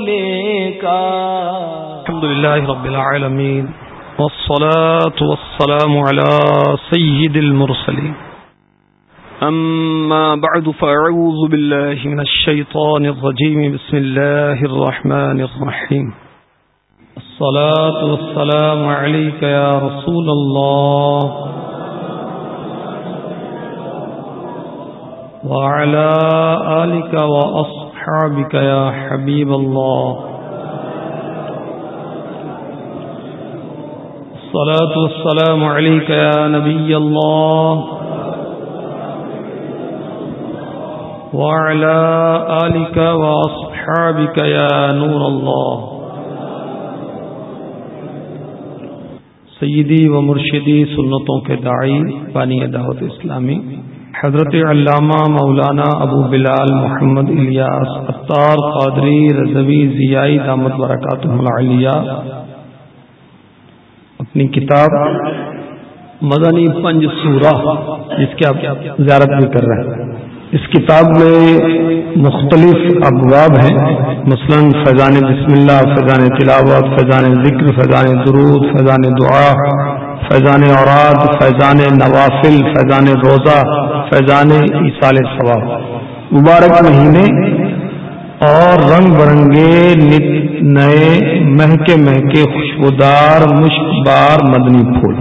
ملنے کا۔ الحمد للہ رب العالمین والصلاة والسلام على سيد المرسلين أما بعد فأعوذ بالله من الشيطان الرجيم بسم الله الرحمن الرحيم الصلاة والسلام عليك يا رسول الله وعلى آلك وأصحابك أصحابك يا حبيب الله. الصلاة والسلام عليك يا نبي الله. وعلى آلك وأصحابك يا نور الله. سیدی و مرشدی سنتوں کے داعی بانی دعوت اسلامی. حضرت علامہ مولانا ابو بلال محمد الیاس اطار قادری رضوی ضیائی دامت برکات العلیہ اپنی کتاب مدنی پنج سورہ، جس کی آپ زیارت بھی کر رہے ہیں۔ اس کتاب میں مختلف ابواب ہیں۔ مثلا فیضان بسم اللہ فیضان تلاوت فیضان ذکر فیضان درود فیضان دعا فیضان اوراد، فیضان نوافل، فیضان روزہ، فیضان ایسال ثواب مبارک مہینے اور رنگ برنگے نئے مہکے مہکے خوشبودار مشک بار مدنی پھول.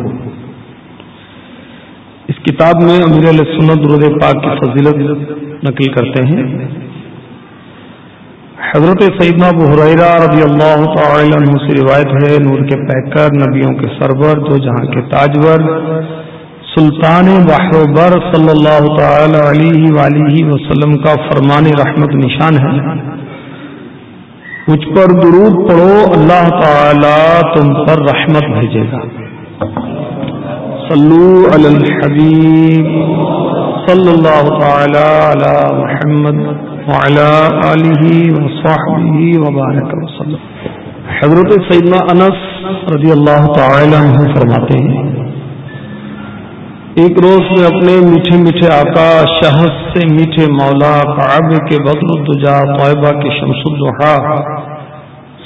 اس کتاب میں امیر علیہ سنت درود پاک کی فضیلت نقل کرتے ہیں. حضرت سیدنا ابو حریرہ رضی اللہ تعالی عنہ سے روایت ہے، نور کے پیکر، نبیوں کے سرور، دو جہاں کے تاجور، سلطان بحروبر صلی اللہ تعالی علیہ وآلہ وسلم کا فرمان رحمت نشان ہے۔ مجھ پر درود پڑھو، اللہ تعالی تم پر رحمت بھیجے گا۔ صلو علی الحبیب صلی اللہ تعالی علی محمد۔ وعلی آلہ وصحبہ وبارک وسلم۔ حضرت سیدنا انس رضی اللہ تعالی عنہ فرماتے ہیں، ایک روز میں اپنے میٹھے میٹھے آقا شہد سے میٹھے مولا کعبے کے بدر الدجا طیبہ کے شمس الدحا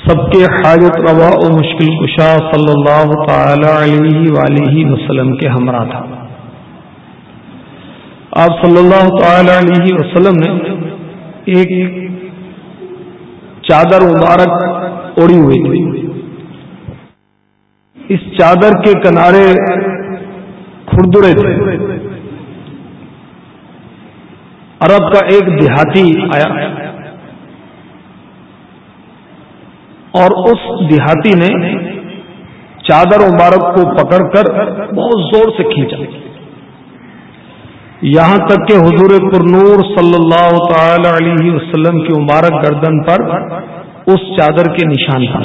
سب کے حاجت روا و مشکل کشا صلی اللہ تعالی علیہ وآلہ وسلم کے ہمراہ تھا۔ آپ صلی اللہ تعالی علیہ وسلم نے ایک چادر مبارک اوڑی ہوئی تھی۔ اس چادر کے کنارے کھردرے تھے۔ عرب کا ایک دیہاتی آیا۔ اور اس دیہاتی نے چادر مبارک کو پکڑ کر بہت زور سے کھینچا۔ یہاں تک کہ حضور پرنور صلی اللہ تعالی علیہ وسلم کی مبارک گردن پر اس چادر کے نشان تھا۔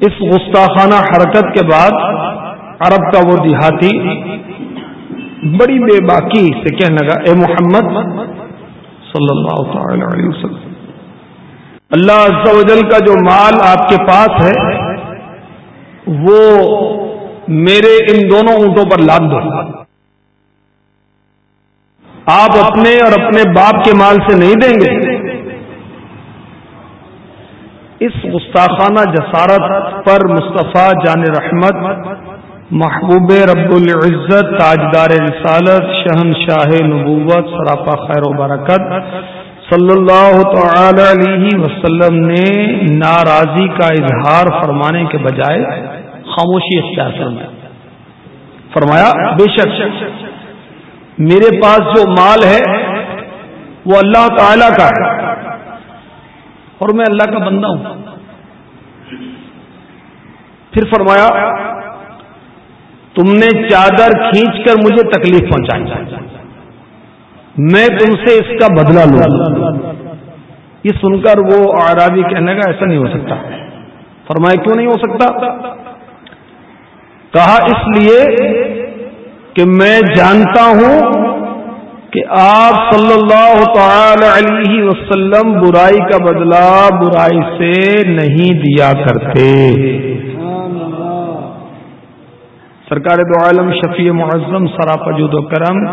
اس گستاخانہ حرکت کے بعد عرب کا وہ دیہاتی بڑی بے باکی سے کہنے لگا، اے محمد صلی اللہ تعالی علیہ وسلم، اللہ عز و جل کا جو مال آپ کے پاس ہے، وہ میرے ان دونوں اونٹوں پر لاد دو۔ آپ اپنے اور اپنے باپ کے مال سے نہیں دیں گے۔ اس گستاخانہ جسارت پر مصطفیٰ جان رحمت، محبوب رب العزت، تاجدار رسالت شہن شاہ نبوت، سراپا خیر و برکت صلی اللہ تعالی علیہ وسلم نے ناراضی کا اظہار فرمانے کے بجائے خاموشی اختیار فرمایا۔ فرمایا، بے شک، میرے پاس جو مال ہے، وہ اللہ تعالی کا ہے۔ اور میں اللہ کا بندہ ہوں۔ پھر فرمایا، تم نے چادر کھینچ کر مجھے تکلیف پہنچائی۔ میں تم سے اس کا بدلہ لوں۔ یہ سن کر وہ آرابی کہنے کا ایسا نہیں ہو سکتا۔ فرمایا، کیوں نہیں ہو سکتا؟ کہا اس لیے کہ میں جانتا ہوں کہ آپ صلی اللہ تعالی علیہ وسلم برائی کا بدلہ برائی سے نہیں دیا کرتے۔ سرکار دو عالم شفیع معظم سراپا جود و کرم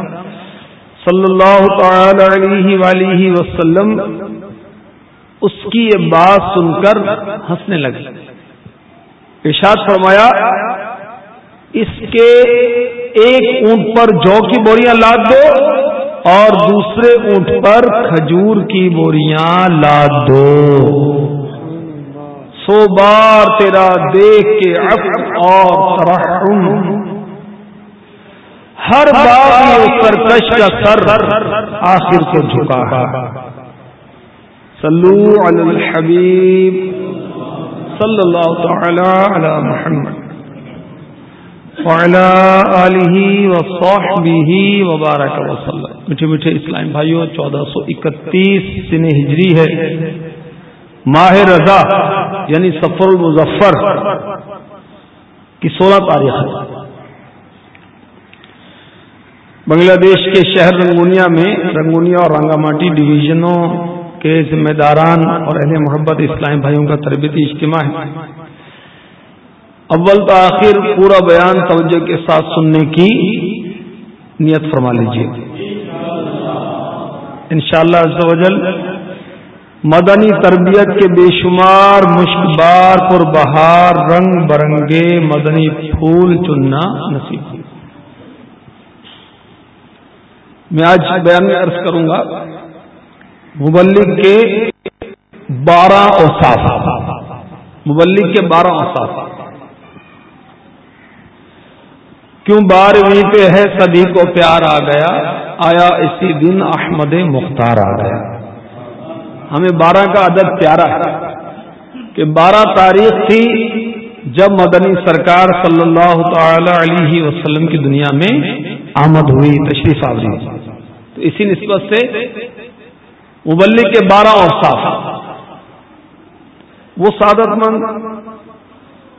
صلی اللہ تعالی علیہ وآلہ وسلم اس کی یہ بات سن کر ہنسنے لگے۔ ارشاد فرمایا اس کے ایک اونٹ پر جو کی بوریاں لاد دو اور دوسرے اونٹ پر کھجور کی بوریاں لاد دو۔ سو بار تیرا دیکھ کے اور ترحم۔ ہر بار سرکش کا سر آخر کو جھکا صلو علی الحبیب۔ صلی اللہ تعالی علی محمد۔ وعلى آلہ وصحبہ وبارک وسلم۔ میٹھے میٹھے اسلام بھائیوں چودہ سو اکتیس سن ہجری ہے۔ ماہ رضا یعنی سفر المظفر، کی سولہ تاریخ ہے۔ بنگلہ دیش کے شہر رنگونیا میں رنگونیا اور رنگا ماٹی ڈویژنوں کے ذمہ داران اور اہل محبت اسلام بھائیوں کا تربیتی اجتماع ہے۔ اول تو آخر پورا بیان توجہ کے ساتھ سننے کی نیت فرما لیجیے ان شاء اللہ مدنی تربیت کے بے شمار مشک بار پر بہار رنگ برنگے مدنی پھول چننا نصیب میں آج بیان میں عرض کروں گا مبلک کے بارہ اوساف مبلک کے بارہ اوساف کیوں بارہویں پہ ہے؟ صدی کو پیار آ گیا۔ آیا اسی دن احمد مختار آ گیا۔ ہمیں بارہ کا عدد پیارا ہے کہ بارہ تاریخ تھی جب مدنی سرکار صلی اللہ تعالی علیہ وسلم کی دنیا میں آمد ہوئی، تشریف آوری۔ تو اسی نسبت سے مبلک کے بارہ اور صاف وہ سعادت مند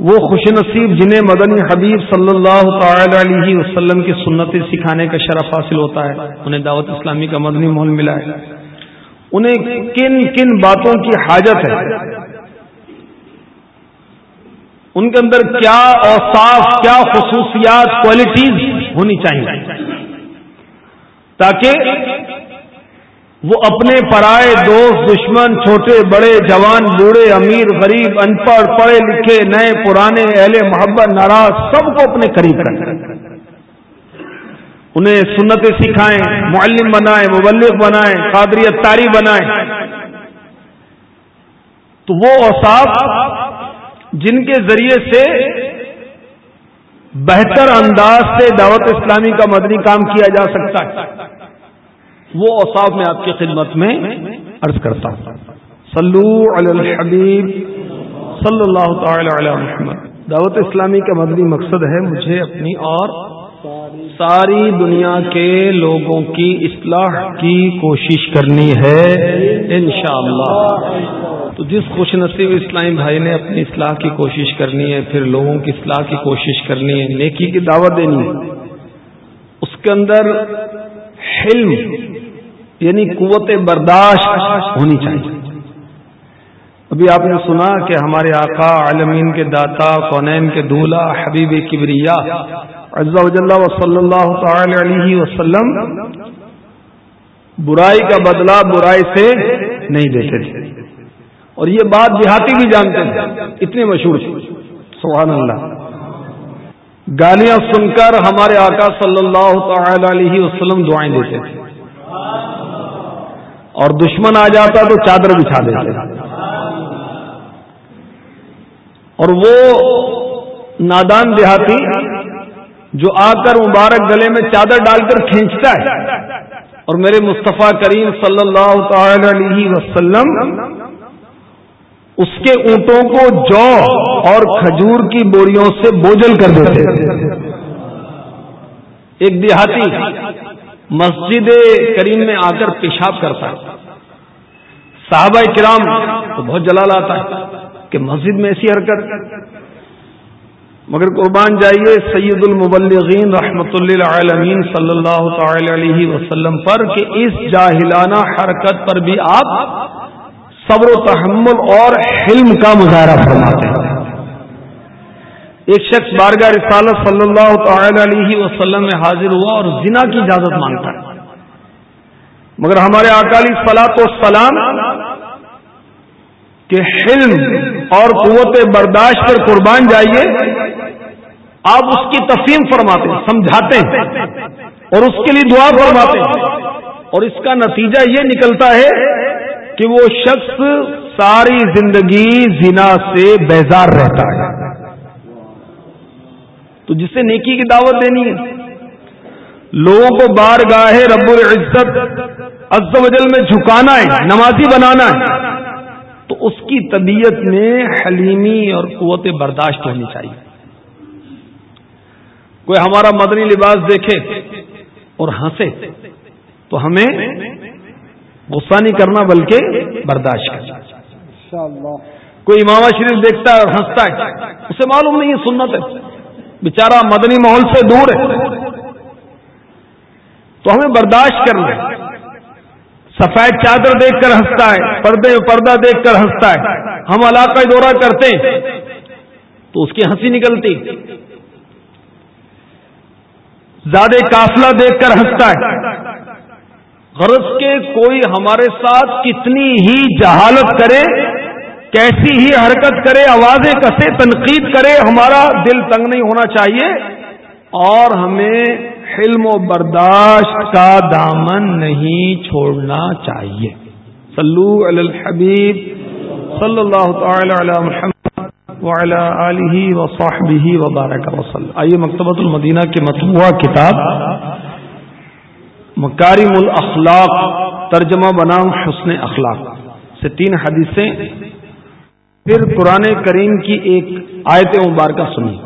وہ خوش نصیب جنہیں مدنی حبیب صلی اللہ تعالی علیہ وسلم کی سنتیں سکھانے کا شرف حاصل ہوتا ہے، انہیں دعوت اسلامی کا مدنی ماحول ملا ہے۔ انہیں کن کن باتوں کی حاجت ہے؟ ان کے اندر کیا اوصاف، کیا خصوصیات کوالٹیز ہونی چاہیے، تاکہ وہ اپنے پرائے دوست، دشمن، چھوٹے، بڑے، جوان، بوڑھے، امیر، غریب، ان پڑھ، پڑھے لکھے، نئے، پرانے، اہل محبت، ناراض، سب کو اپنے قریب کریں انہیں سنتیں سکھائیں، معلم بنائیں، مبلغ بنائیں، قادریت تاری بنائیں۔ تو وہ اوساف جن کے ذریعے سے بہتر انداز سے دعوت اسلامی کا مدنی کام کیا جا سکتا ہے۔ وہ اوساف میں آپ کی خدمت میں عرض کرتا ہوں۔ صلو علی الحبیب صلی اللہ تعالی علی محمد۔ دعوت اسلامی کا مدنی مقصد ہے مجھے اپنی اور ساری دنیا کے لوگوں کی اصلاح کی کوشش کرنی ہے، انشاءاللہ۔ تو جس خوش نصیب اسلامی بھائی نے اپنی اصلاح کی کوشش کرنی ہے، پھر لوگوں کی اصلاح کی کوشش کرنی ہے، نیکی کی دعوت دینی ہے۔ اس کے اندر حلم یعنی قوت برداشت ہونی چاہیے۔ ابھی آپ نے سنا کہ ہمارے آقا عالمین کے داتا کونین کے دولہ، حبیب کبریا عزا و صلی اللہ تعالی علیہ وسلم برائی کا بدلہ برائی سے نہیں دیتے تھے۔ اور یہ بات دیہاتی بھی جانتے ہیں، اتنے مشہور تھے۔ سبحان اللہ۔ گالیاں سن کر ہمارے آقا صلی اللہ تعالی علیہ وسلم دعائیں دیتے تھے۔ اور دشمن آ جاتا تو چادر بچھا دیتے۔ اور وہ نادان دیہاتی جو آ کر مبارک گلے میں چادر ڈال کر کھینچتا ہے۔ اور میرے مصطفیٰ کریم صلی اللہ تعالی علیہ وسلم اس کے اونٹوں کو جو اور کھجور کی بوریوں سے بوجل کر دیتے۔ ایک دیہاتی مسجد کریم میں آ کر پیشاب کرتا ہے۔ صحابہ کرام تو بہت جلال آتا ہے کہ مسجد میں ایسی حرکت۔ مگر قربان جائیے سید المبلغین رحمت اللہ عالمین صلی اللہ تعالی علیہ وسلم پر کہ اس جاہلانہ حرکت پر بھی آپ صبر و تحمل اور حلم کا مظاہرہ فرماتے ہیں۔ ایک شخص بارگاہ رسالت صلی اللہ تعالی علیہ وسلم میں حاضر ہوا اور زنا کی اجازت مانگتا ہے۔ مگر ہمارے اکالی سلاط و سلام کہ حلم اور قوت برداشت پر قربان جائیے، آپ اس کی تفہیم فرماتے ہیں، سمجھاتے ہیں اور اس کے لیے دعا فرماتے ہیں۔ اور اس کا نتیجہ یہ نکلتا ہے کہ وہ شخص ساری زندگی زنا سے بیزار رہتا ہے۔ تو جسے نیکی کی دعوت دینی ہے۔ لوگوں کو بار گاہے رب العزت عز و جل میں جھکانا ہے نمازی بنانا ہے۔ تو اس کی طبیعت میں حلیمی اور قوت برداشت ہونی چاہیے۔ کوئی ہمارا مدنی لباس دیکھے اور ہنسے تو ہمیں غصہ نہیں کرنا بلکہ برداشت کرنا۔ کوئی امام شریف دیکھتا ہے اور ہنستا ہے اسے معلوم نہیں ہے سنت ہے۔ بیچارہ مدنی ماحول سے دور ہے۔ تو ہمیں برداشت کرنا ہے۔ سفید چادر دیکھ کر ہنستا ہے، پردے، پردہ دیکھ کر ہنستا ہے۔ ہم علاقہ دورہ کرتے ہیں، تو اس کی ہنسی نکلتی۔ زیادہ قافلہ دیکھ کر ہنستا ہے۔ غرض کے کوئی ہمارے ساتھ کتنی ہی جہالت کرے کیسی ہی حرکت کرے آوازیں کسے تنقید کرے، ہمارا دل تنگ نہیں ہونا چاہیے۔ اور ہمیں حلم و برداشت کا دامن نہیں چھوڑنا چاہیے۔ صلو علی الحبیب صلی اللہ تعالی علی محمد وعلی آلہ وصحبہ وبارک وسلم آئیے مکتبۃ المدینہ کے مطبوعہ کتاب، مکارم الاخلاق، ترجمہ بنام حسن اخلاق سے تین حدیثیں پھر قرآن کریم کی ایک آیت مبارکہ سنی۔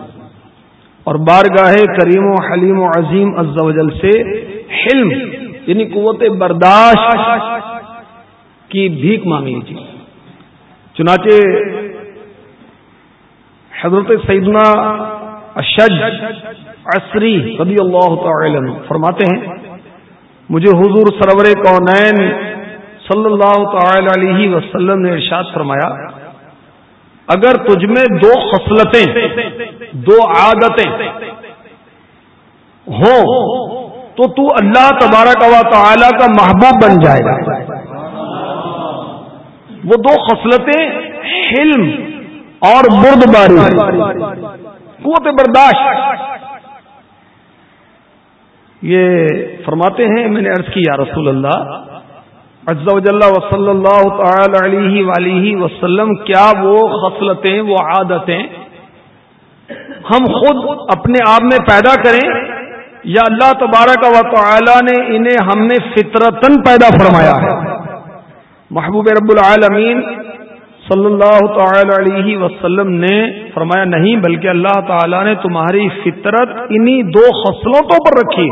اور بارگاہ کریم و حلیم و عظیم جل سے حلم یعنی قوت برداشت کی بھیک مانگ لیجیے چنانچہ حضرت سیدنا اشج عصری رضی اللہ تعالی عنہ فرماتے ہیں، مجھے حضور سرور کونین صلی اللہ تعالی علیہ وسلم نے ارشاد فرمایا اگر تجھ میں دو خصلتیں، دو عادتیں ہوں، تو تو اللہ تبارک و تعالی کا محبوب بن جائے گا۔ وہ دو خصلتیں حلم اور برد باری قوت برداشت۔ یہ فرماتے ہیں، میں نے عرض کی، یا رسول اللہ عز و جل و صلی اللہ تعالی علیہ ولیہ وسلم، کیا وہ خصلتیں وہ عادتیں ہم خود اپنے آپ میں پیدا کریں یا اللہ تبارک و تعالی نے انہیں ہم نے فطرتن پیدا فرمایا ہے؟ محبوب رب العالمین صلی اللہ تعالی علیہ وسلم نے فرمایا، نہیں، بلکہ اللہ تعالی نے تمہاری فطرت انہی دو خصلتوں پر رکھی۔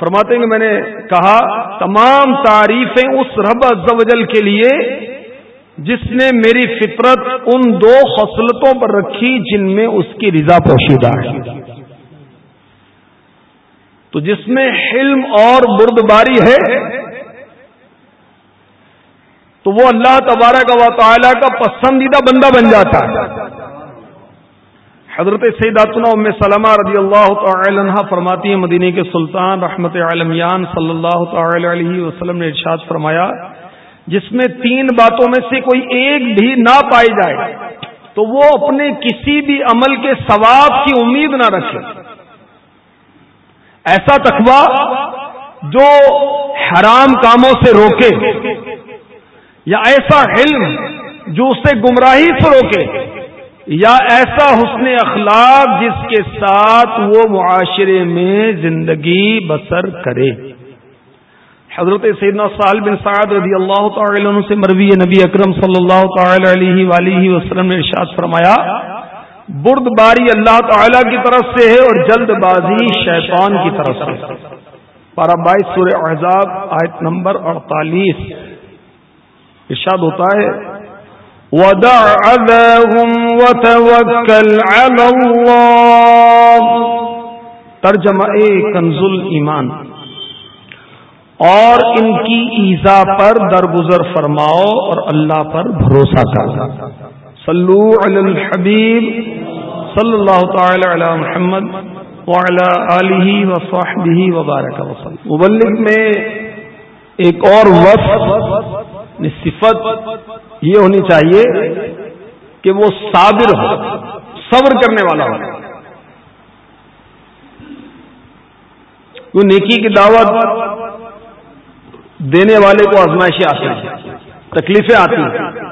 فرماتے ہیں کہ میں نے کہا، تمام تعریفیں اس رب ازل کے لیے، جس نے میری فطرت ان دو خصلتوں پر رکھی جن میں اس کی رضا پوشیدہ ہے۔ تو جس میں حلم اور بردباری ہے، تو وہ اللہ تبارک و تعالی کا پسندیدہ بندہ بن جاتا ہے۔ حضرت سیداتنا ام سلمہ رضی اللہ تعالی عنہ فرماتی ہیں، مدینہ کے سلطان رحمت عالمیان صلی اللہ تعالی علیہ وسلم نے ارشاد فرمایا، جس میں تین باتوں میں سے کوئی ایک بھی نہ پائی جائے، تو وہ اپنے کسی بھی عمل کے ثواب کی امید نہ رکھے۔ ایسا تقوی جو حرام کاموں سے روکے، یا ایسا علم جو اسے گمراہی سے روکے یا ایسا حسن اخلاق جس کے ساتھ وہ معاشرے میں زندگی بسر کرے۔ حضرت سیدنا سال بن سعد رضی اللہ تعالی عنہ سے مروی نبی اکرم صلی اللہ تعالی علیہ وآلہ وسلم نے ارشاد فرمایا، برد باری اللہ تعالی کی طرف سے ہے اور جلد بازی شیطان کی طرف سے۔ پارا بائیس سورہ احزاب، آیت نمبر اڑتالیس۔ ارشاد ہوتا ہے ودع وتوكل على الله ترجمہ کنز ایمان اور ان کی ایزا پر درگزر فرماؤ اور اللہ پر بھروسہ کر۔ صلو علی الحبیب صلی اللہ تعالی علی محمد آله وصحبه وبارك وسلم مبلغ میں ایک اور وصف یعنی صفت یہ ہونی چاہیے کہ وہ صابر ہو، صبر کرنے والا ہو۔ وہ نیکی کی دعوت دینے والے کو آزمائشیں آتی ہیں، تکلیفیں آتی ہیں۔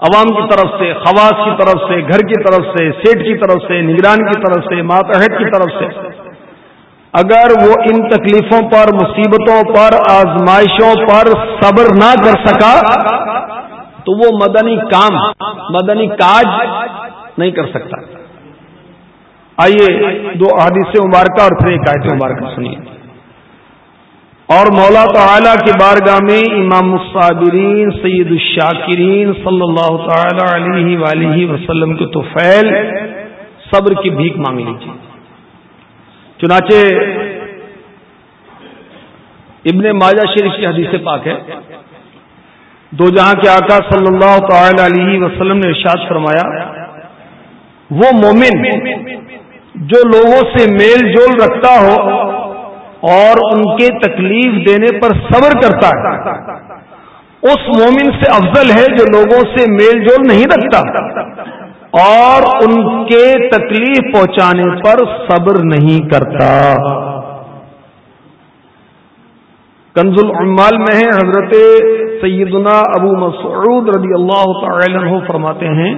عوام کی طرف سے، خواص کی طرف سے، گھر کی طرف سے، سیٹ کی طرف سے، نگران کی طرف سے، ماتحت کی طرف سے۔ اگر وہ ان تکلیفوں پر، مصیبتوں پر، آزمائشوں پر صبر نہ کر سکا تو وہ مدنی کام، مدنی کاج نہیں کر سکتا۔ آئیے دو حادث مبارکہ اور پھر ایک آیت مبارکہ سنیے۔ اور مولا تعالی کی بارگاہ میں امام الصابرین، سید الشاکرین صلی اللہ تعالی علیہ وآلہ وسلم کے توفیل صبر کی بھیک مانگ لیجیے چنانچہ ابن ماجہ شریف کی حدیث پاک ہے۔ دو جہاں کے آقا صلی اللہ تعالی علیہ وسلم نے ارشاد فرمایا، وہ مومن جو لوگوں سے میل جول رکھتا ہو اور ان کے تکلیف دینے پر صبر کرتا ہے، اس مومن سے افضل ہے جو لوگوں سے میل جول نہیں رکھتا اور ان کے تکلیف پہنچانے پر صبر نہیں کرتا۔ کنز العمال میں ہے حضرت سیدنا ابو مسعود رضی اللہ تعالی عنہ فرماتے ہیں،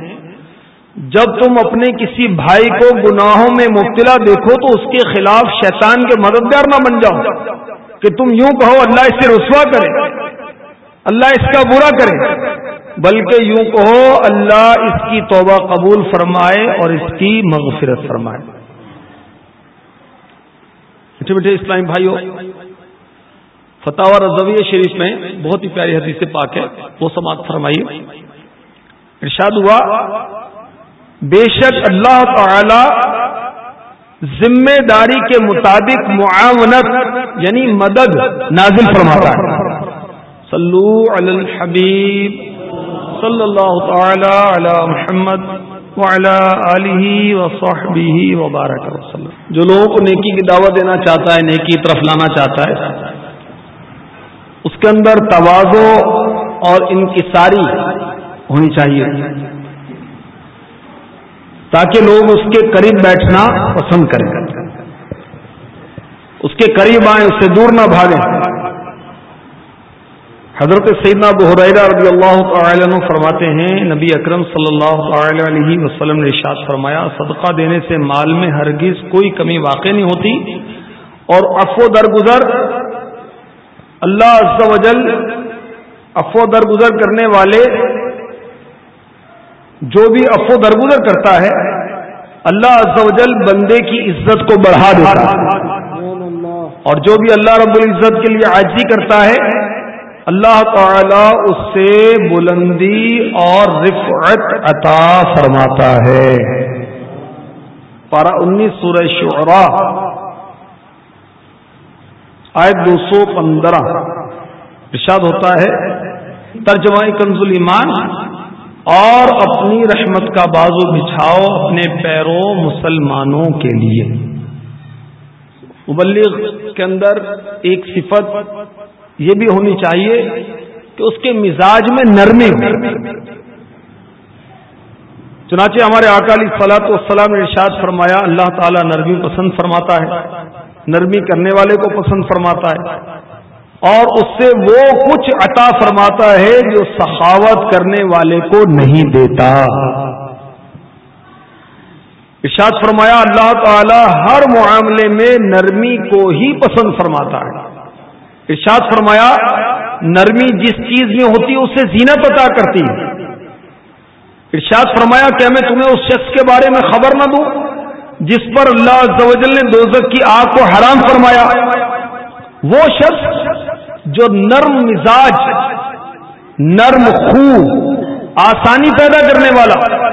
جب تم اپنے کسی بھائی کو گناہوں میں مبتلا دیکھو تو اس کے خلاف شیطان کے مددگار نہ بن جاؤ، کہ تم یوں کہو اللہ اسے رسوا کرے، اللہ اس کا برا کرے، بلکہ یوں کہو اللہ اس کی توبہ قبول فرمائے اور اس کی مغفرت فرمائے۔ میٹھے میٹھے اسلامی بھائیوں فتح رضوی شریف میں بہت ہی پیاری حدیث پاک ہے، وہ سماعت فرمائیے۔ ارشاد ہوا، بے شک اللہ تعالی ذمہ داری کے مطابق معاونت یعنی مدد نازل فرماتا ہے۔ صلو علی الحبیب، صلی اللہ تعالی علی محمد وبارک وسلم۔ جو لوگوں کو نیکی کی دعوت دینا چاہتا ہے، نیکی طرف لانا چاہتا ہے اس کے اندر توازو اور انکساری ہونی چاہیے۔ تاکہ لوگ اس کے قریب بیٹھنا پسند کریں۔ اس کے قریب آئیں، اس سے دور نہ بھاگیں۔ حضرت سیدنا ابو حریرہ رضی اللہ تعالی عنہ فرماتے ہیں، نبی اکرم صلی اللہ تعالی علیہ وسلم نے ارشاد فرمایا، صدقہ دینے سے مال میں ہرگز کوئی کمی واقع نہیں ہوتی اور افو درگزر اللہ عز و جل افو درگزر کرنے والے جو بھی افو درگزر کرتا ہے، اللہ عز و جل بندے کی عزت کو بڑھا دیتا ہے۔ اور جو بھی اللہ رب العزت کے لیے عاجزی کرتا ہے، اللہ تعالی اس سے بلندی اور رفعت عطا فرماتا ہے۔ پارہ انیس سورہ شعراء۔ آئے دو سو پندرہ۔ ارشاد ہوتا ہے، ترجمہ کنز ایمان، اور اپنی رحمت کا بازو بچھاؤ اپنے پیروں مسلمانوں کے لیے۔ مبلغ کے اندر ایک صفت یہ بھی ہونی چاہیے کہ اس کے مزاج میں نرمی ہو۔ چنانچہ ہمارے اکالی فلاط والسلام نے ارشاد فرمایا، اللہ تعالیٰ نرمی پسند فرماتا ہے۔ نرمی کرنے والے کو پسند فرماتا ہے اور اس سے وہ کچھ عطا فرماتا ہے جو سخاوت کرنے والے کو نہیں دیتا۔ ارشاد فرمایا، اللہ تعالی ہر معاملے میں نرمی کو ہی پسند فرماتا ہے۔ ارشاد فرمایا، نرمی جس چیز میں ہوتی ہے، اسے زینت عطا کرتی ہے۔ ارشاد فرمایا، کیا میں تمہیں اس شخص کے بارے میں خبر نہ دوں؟ جس پر اللہ زوجل نے دوزک کی آگ کو حرام فرمایا، وہ شخص جو نرم مزاج، نرم خو آسانی پیدا کرنے والا،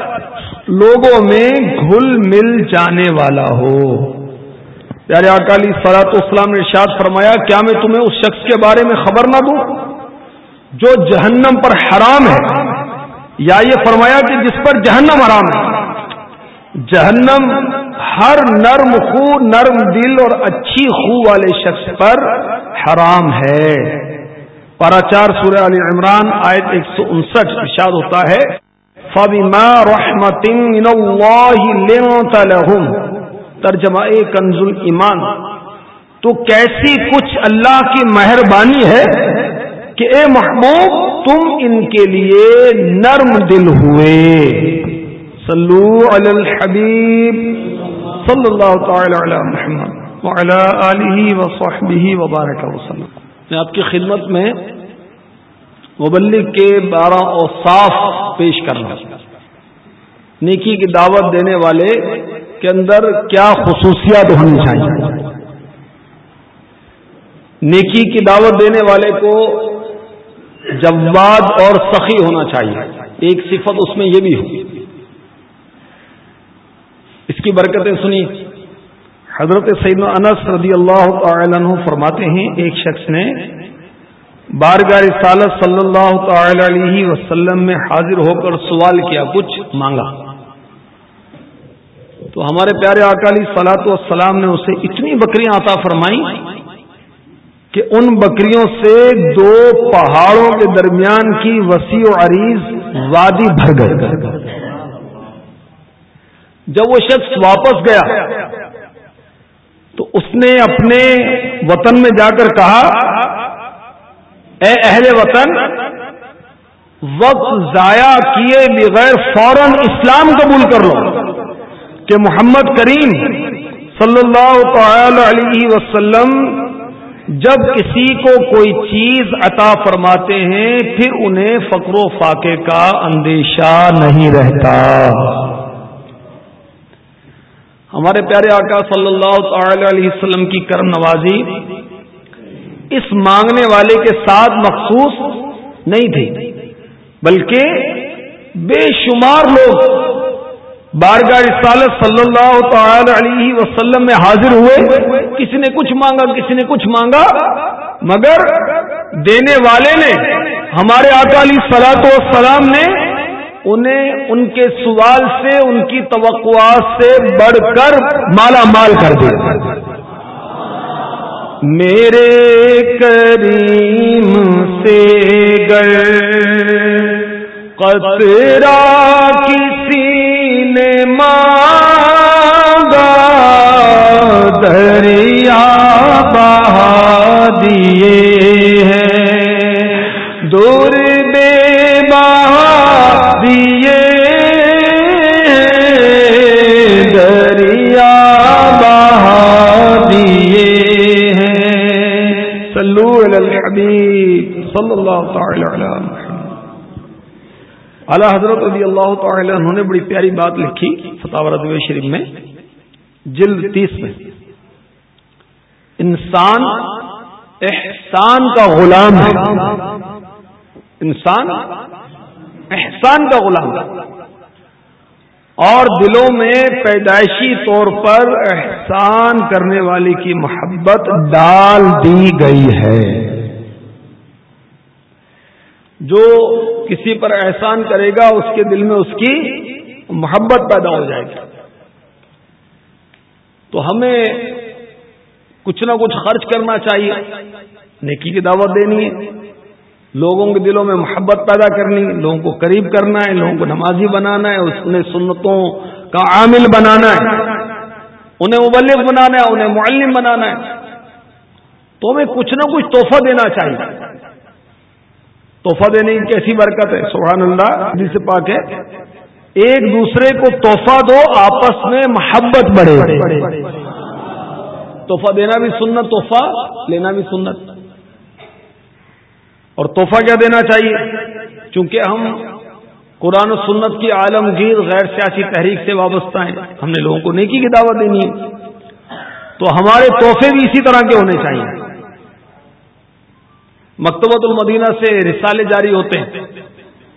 لوگوں میں گھل مل جانے والا ہو۔ پیارے اکالی سلاط اسلام نے ارشاد فرمایا، کیا میں تمہیں اس شخص کے بارے میں خبر نہ دوں؟ جو جہنم پر حرام ہے۔ یا یہ فرمایا کہ جس پر جہنم حرام ہے۔ جہنم ہر نرم خو، نرم دل اور اچھی خو والے شخص پر حرام ہے۔ پاراچار سورہ علی عمران، آیت ایک سو انسٹھ ارشاد ہوتا ہے۔ فبما رحمت ترجمہ کنز ایمان تو کیسی کچھ اللہ کی مہربانی ہے کہ اے محمود تم ان کے لیے نرم دل ہوئے۔ صلو علی الحبیب صلی اللہ تعالی علی محمد وعلی آلہ وصحبہ وبارک وسلم میں آپ کی خدمت میں مبلغ کے بارہ اور صاف پیش کر رہا نیکی کی دعوت دینے والے کے اندر کیا خصوصیات ہونی چاہیے؟ نیکی کی دعوت دینے والے کو جواد اور سخی ہونا چاہیے۔ ایک صفت اس میں یہ بھی ہوگی کی برکتیں سنی۔ حضرت سعید انس رضی اللہ تعالی عنہ فرماتے ہیں، ایک شخص نے بارگاہ رسالت صلی اللہ تعالی علیہ وسلم میں حاضر ہو کر سوال کیا، کچھ مانگا۔ تو ہمارے پیارے اکالی سلاط والسلام نے اسے اتنی بکریاں عطا فرمائی کہ ان بکریوں سے دو پہاڑوں کے درمیان کی وسیع و عریض وادی بھر گئے جب وہ شخص واپس گیا تو اس نے اپنے وطن میں جا کر کہا، اے اہل وطن، وقت ضائع کیے بغیر فوراً اسلام قبول کر لو کہ محمد کریم صلی اللہ تعالی علیہ وسلم جب کسی کو کوئی چیز عطا فرماتے ہیں، پھر انہیں فقر و فاقے کا اندیشہ نہیں رہتا۔ ہمارے پیارے آقا صلی اللہ تعالی علیہ وسلم کی کرم نوازی، اس مانگنے والے کے ساتھ مخصوص نہیں تھی بلکہ بے شمار لوگ بارگاہ رسالت صلی اللہ تعالی علیہ وسلم میں حاضر ہوئے کسی نے کچھ مانگا کسی نے کچھ مانگا، مگر دینے والے نے، ہمارے آقا علی سلاط والسلام نے انہیں ان کے سوال سے، ان کی توقعات سے بڑھ کر مالا مال کر دیا۔ میرے کریم سے گر قطرا کسی نے مانگا، دریا بہا دیے ہیں۔ صلی اللہ تعالی علی حضرت علی اللہ تعالی انہوں نے بڑی پیاری بات لکھی فتح رضو شریف میں، جلد تیس میں۔ انسان احسان کا غلام ہے۔ انسان احسان کا غلام ہے۔ اور دلوں میں پیدائشی طور پر احسان کرنے والی کی محبت ڈال دی گئی ہے۔ جو کسی پر احسان کرے گا، اس کے دل میں اس کی محبت پیدا ہو جائے گی۔ تو ہمیں کچھ نہ کچھ خرچ کرنا چاہیے۔ نیکی کی دعوت دینی ہے۔ لوگوں کے دلوں میں محبت پیدا کرنی لوگوں کو قریب کرنا ہے۔ لوگوں کو نمازی بنانا ہے۔ انہیں سنتوں کا عامل بنانا ہے۔ انہیں مبلغ بنانا ہے۔ انہیں معلم بنانا ہے۔ تو ہمیں کچھ نہ کچھ تحفہ دینا چاہیے۔ تحفہ دینے کی کیسی برکت ہے؟ سبحان اللہ جس سے پاک ہے۔ ایک دوسرے کو تحفہ دو، آپس میں محبت بڑھے۔ تحفہ دینا بھی سنت، تحفہ لینا بھی سنت۔ اور تحفہ کیا دینا چاہیے؟ چونکہ ہم قرآن و سنت کی عالمگیر، غیر سیاسی تحریک سے وابستہ ہیں۔ ہم نے لوگوں کو نیکی کی دعوت دینی ہے۔ تو ہمارے تحفے بھی اسی طرح کے ہونے چاہیے۔ مکتبۃ المدینہ سے رسالے جاری ہوتے ہیں۔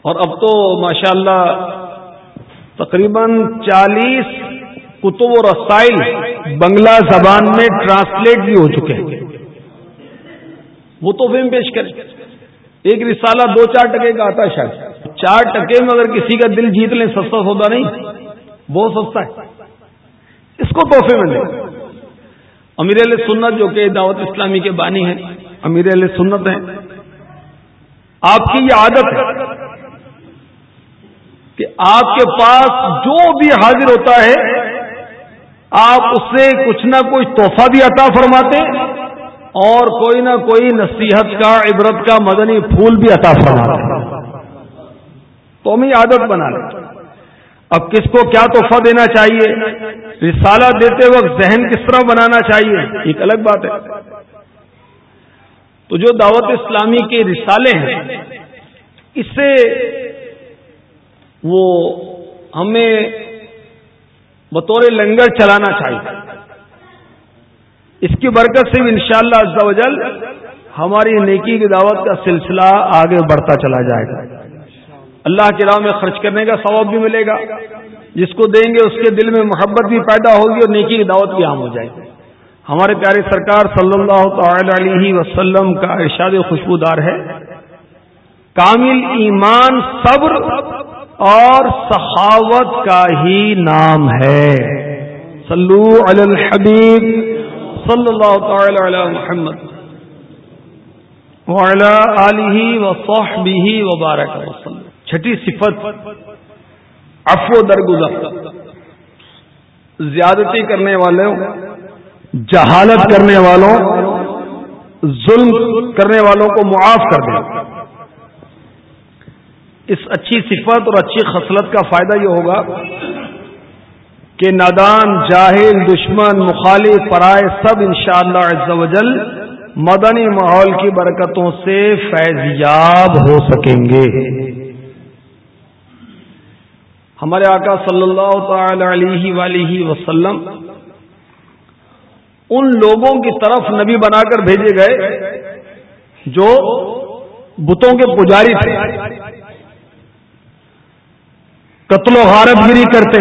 اور اب تو ماشاء اللہ تقریباً چالیس کتب و رسائل بنگلہ زبان میں ٹرانسلیٹ بھی ہو چکے ہیں۔ وہ تو فیم پیش کریں۔ ایک رسالہ دو چار ٹکے کا آتا ہے شاید۔ چار ٹکے میں اگر کسی کا دل جیت لیں، سستا سودا نہیں، بہت سستا ہے۔ اس کو تحفے میں دیں۔ امیر علیہ سنت جو کہ دعوت اسلامی کے بانی ہیں امیر علیہ سنت ہیں۔ آپ کی یہ عادت ہے کہ آپ کے پاس جو بھی حاضر ہوتا ہے، آپ اس سے کچھ نہ کچھ تحفہ بھی عطا فرماتے اور کوئی نہ کوئی نصیحت کا، عبرت کا، مدنی پھول بھی عطا فرماتے تو ہمیں عادت بنا لیں۔ اب کس کو کیا تحفہ دینا چاہیے؟ رسالہ دیتے وقت ذہن کس طرح بنانا چاہیے؟ ایک الگ بات ہے۔ تو جو دعوت اسلامی کے رسالے ہیں، اس سے وہ ہمیں بطور لنگر چلانا چاہیے۔ اس کی برکت سے بھی انشاءاللہ شاء اللہ ہماری نیکی کی دعوت کا سلسلہ آگے بڑھتا چلا جائے گا۔ اللہ کے راہ میں خرچ کرنے کا ثواب بھی ملے گا۔ جس کو دیں گے اس کے دل میں محبت بھی پیدا ہوگی اور نیکی کی دعوت بھی عام ہو جائے گی۔ ہمارے پیارے سرکار صلی اللہ تعالی علیہ وسلم کا ارشاد خوشبودار ہے۔ کامل ایمان، صبر اور سخاوت کا ہی نام ہے۔ صلو علی الحبیب صلی اللہ تعالی علی محمد وعلی آلہ وصحبہ وبارک وسلم۔ چھٹی صفت افو درگزر۔ زیادتی کرنے والوں جہالت کرنے والوں، ظلم کرنے والوں کو معاف کر دیں۔ اس اچھی صفت اور اچھی خصلت کا فائدہ یہ ہوگا کہ نادان، جاہل، دشمن، مخالف، پرائے سب انشاءاللہ شاء اللہ مدنی ماحول کی برکتوں سے فیضیاب ہو سکیں گے۔ ہمارے آقا صلی اللہ تعالی علیہ ولیہ وسلم ان لوگوں کی طرف نبی بنا کر بھیجے گئے جو بتوں کے پجاری تھے۔ قتل و غارت گیری کرتے،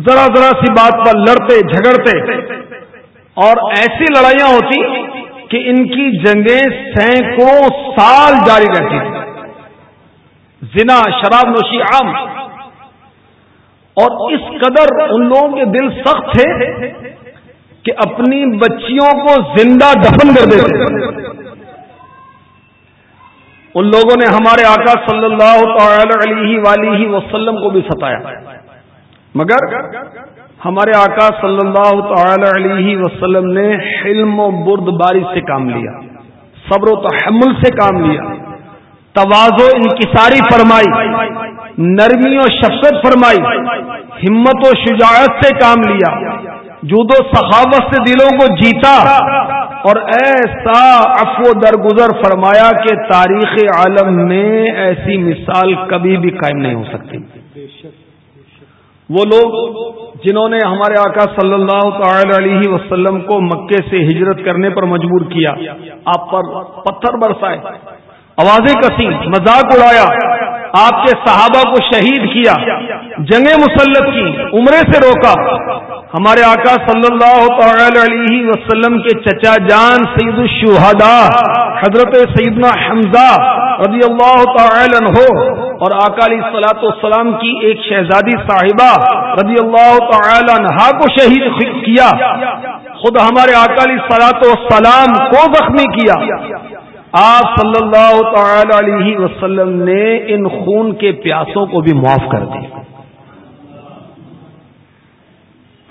ذرا ذرا سی بات پر لڑتے، جھگڑتے۔ اور ایسی لڑائیاں ہوتی کہ ان کی جنگیں سینکڑوں سال جاری رہتی۔ تھی زنا، شراب نوشی عام۔ اور اس قدر ان لوگوں کے دل سخت تھے کہ اپنی بچیوں کو زندہ دفن کر دیتے ان لوگوں نے ہمارے آقا صلی اللہ تعالی علیہ ولی وسلم کو بھی ستایا۔ مگر ہمارے آقا صلی اللہ تعالی علیہ وسلم نے حلم و برد باری سے کام لیا، صبر و تحمل سے کام لیا، توازو انکساری فرمائی، نرمی و شفقت فرمائی، ہمت و شجاعت سے کام لیا۔ جود و سخاوت سے دلوں کو جیتا اور ایسا افو درگزر فرمایا کہ تاریخ عالم میں ایسی مثال کبھی بھی قائم نہیں ہو سکتی۔ وہ لوگ جنہوں نے ہمارے آقا صلی اللہ تعالی علیہ وسلم کو مکے سے ہجرت کرنے پر مجبور کیا، آپ پر پتھر برسائے، آوازیں کسی مذاق اڑایا، آپ کے صحابہ کو شہید کیا جنگیں مسلط کی، عمرے سے روکا۔ ہمارے آقا صلی اللہ تعالی علیہ وسلم کے چچا جان سید الشہداء، حضرت سیدنا حمزہ رضی اللہ تعالی عنہ اور آقا علیہ سلاۃ والسلام کی ایک شہزادی صاحبہ رضی اللہ تعالی عنہا کو شہید کیا۔ خود ہمارے آقا علیہ سلاۃ والسلام کو زخمی کیا۔ آپ صلی اللہ تعالی علیہ وسلم نے ان خون کے پیاسوں کو بھی معاف کر دیا۔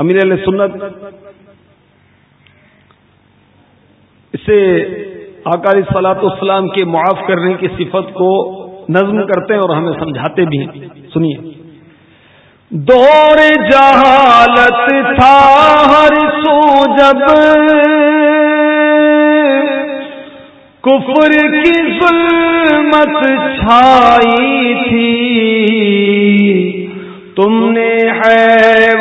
امیر علیہ سنت، اسے اکالی سلاط اسلام کے معاف کرنے کی صفت کو نظم کرتے ہیں اور ہمیں سمجھاتے بھی ہیں۔ سنیے۔ دور جہالت تھا ہر سو جب کفر کی ظلمت چھائی تھی۔ تم نے حیوانوں